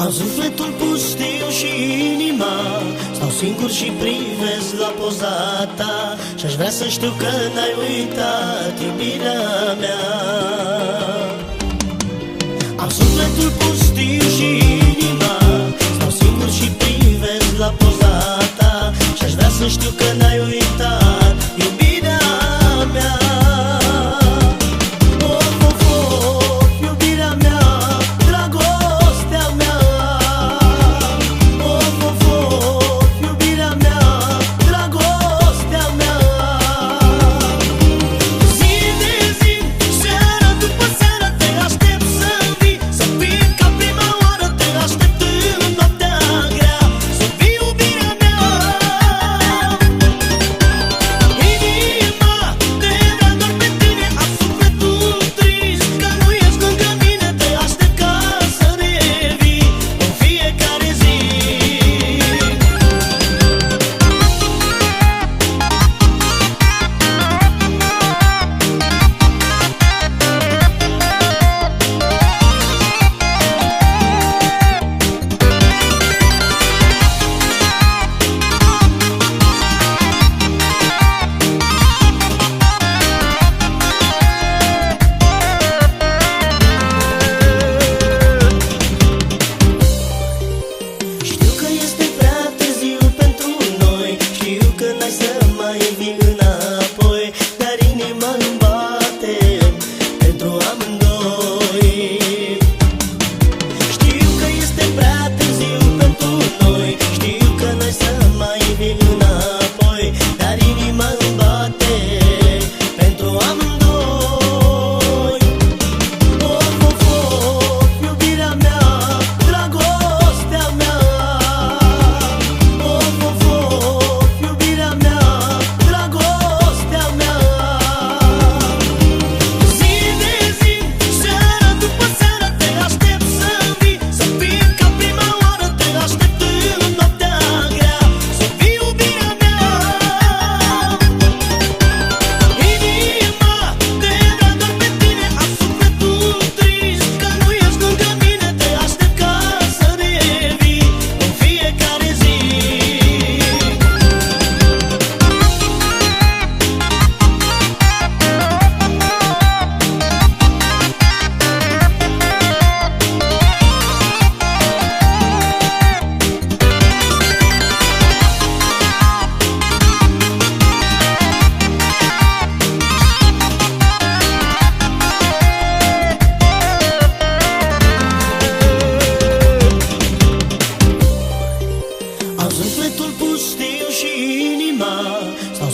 Am sufletul pustiu și inima Stau singur și privesc la poza ta Și-aș vrea să știu că n-ai uitat iubirea mea.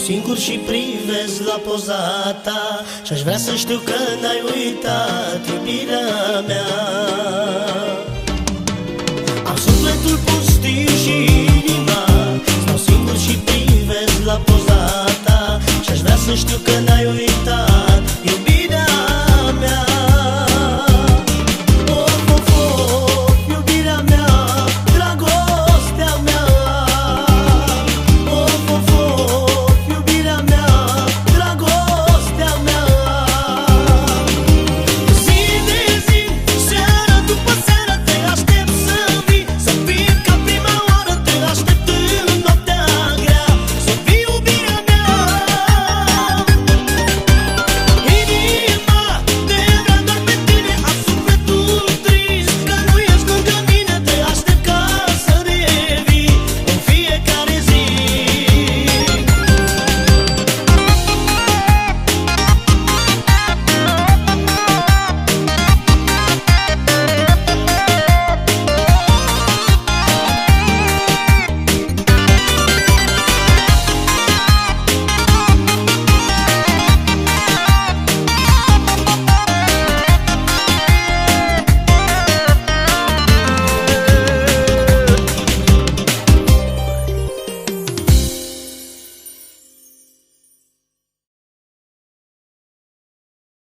singur și privesc la poza ta. Și-aș vrea să știu că n-ai uitat iubirea mea.